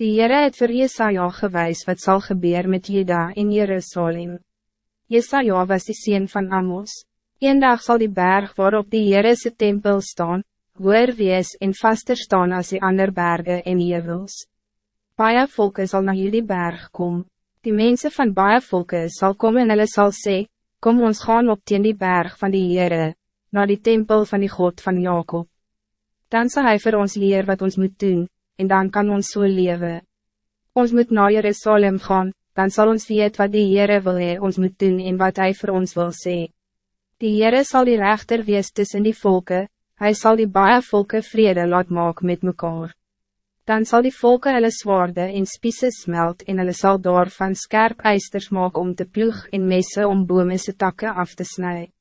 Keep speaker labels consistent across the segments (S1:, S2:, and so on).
S1: Die Heere het vir Jesaja gewys wat zal gebeuren met Juda in Jerusalem. Jesaja was die sien van Amos. Een dag zal die berg waarop die Heere sy tempel staan, hoer wees en vaster staan als die ander bergen en jevels. Baie volke zal naar jullie berg komen. Die mensen van baie volke zal komen en hulle sal sê, kom ons gaan op teen die berg van die Heere, naar die tempel van die God van Jacob. Dan zal hij voor ons leer wat ons moet doen, en dan kan ons so leven. Ons moet naar Jerusalem gaan, dan zal ons weet wat die Heere wil hee ons moet doen en wat hij voor ons wil sê. Die Heere zal die rechter wees tussen die volken, hij zal die baie volke vrede laat maak met mekaar. Dan zal die volke hulle zwaarde en spiese smelt en hulle sal van skerp eisters maak om te ploeg en messe om bome se takke af te snijden.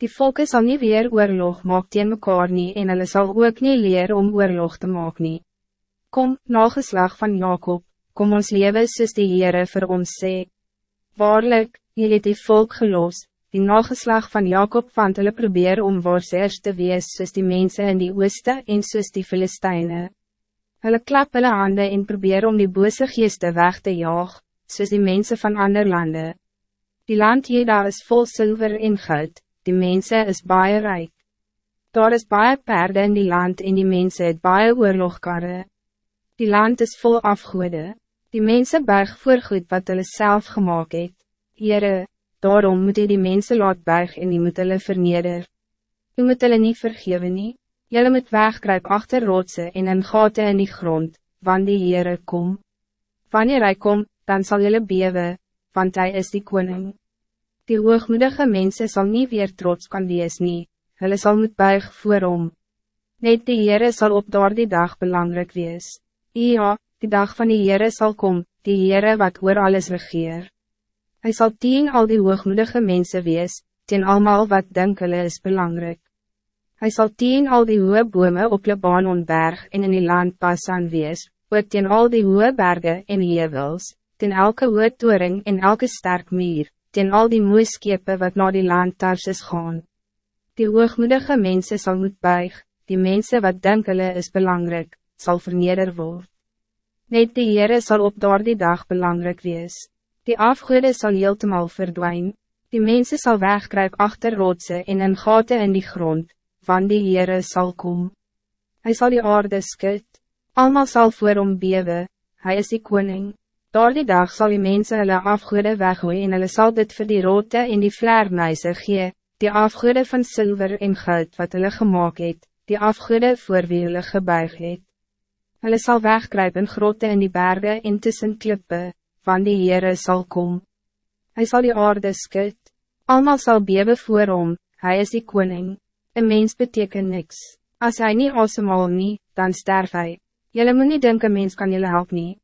S1: Die volke zal niet weer oorlog maak teen mekaar nie en hulle sal ook nie leer om oorlog te maak nie. Kom, nageslag van Jacob, kom ons leven soos die Heere vir ons sê. Waarlik, jy het die volk gelos, die nageslag van Jacob van hulle probeer om waarsers te wees soos die mensen in die ooste en soos die Filisteine. Hulle klap hulle hande en probeer om die bose geeste weg te jaag, soos die mensen van ander landen. Die land Jeda is vol zilver en goud, die mensen is baie rijk. Daar is baie perde in die land en die mensen het baie oorlogkarre. Die land is vol afgoede, die mensen berg voor goed wat hulle self gemaakt het. Heere, daarom moet jy die mensen laat berg en die moet hulle verneder. U moet hulle nie vergewe nie, jylle moet wegkruip achter rotse en in gaten in die grond, wanneer die Heere kom. Wanneer hij kom, dan zal jylle bewe, want hij is die koning. Die hoogmoedige mensen zal niet weer trots kan wees nie, hulle sal moet buig voor om. Net die Heere sal op door die dag belangrijk wees. Ja, die dag van die Heere zal komen, die Heere wat oor alles regeer. Hij zal tien al die hoogmoedige mensen wees, ten allemaal wat denken is belangrijk. Hij zal tien al die hoge bome op Libanonberg en in die land Basan wees, ook ten al die hoge bergen en hevels, ten elke hoge toering en elke sterk meer, ten al die mooie skepe wat naar die land Tarsis gaan. Die hoogmoedige mensen zal moet buig, die mensen wat denken is belangrijk, zal verneder worden. Net die Heere zal op door die dag belangrijk wees. Die afgoede zal heeltemal verdwijnen. Die mensen zal wegkruip achter rotse en in gaten in die grond, van die Heere zal komen. Hij zal die aarde skut, allemaal zal voor hom bewe, hij is die koning. Door die dag zal die mensen hulle afgoede weggooi en hulle sal dit vir die rote en die vleermuise gee, die afgoede van zilver en goud wat hulle gemaakt het, die afgoede voor wie hulle gebuig het. Hulle sal wegkruip in grote in die bergen en tussen klippe, van die Heere zal komen. Hij zal die aarde skut, allemaal zal bewe voor hom, hij is die koning. Een mens betekent niks. Als hij niet asemal nie, dan sterf hij. Jullie moet niet denken mens kan jullie help nie.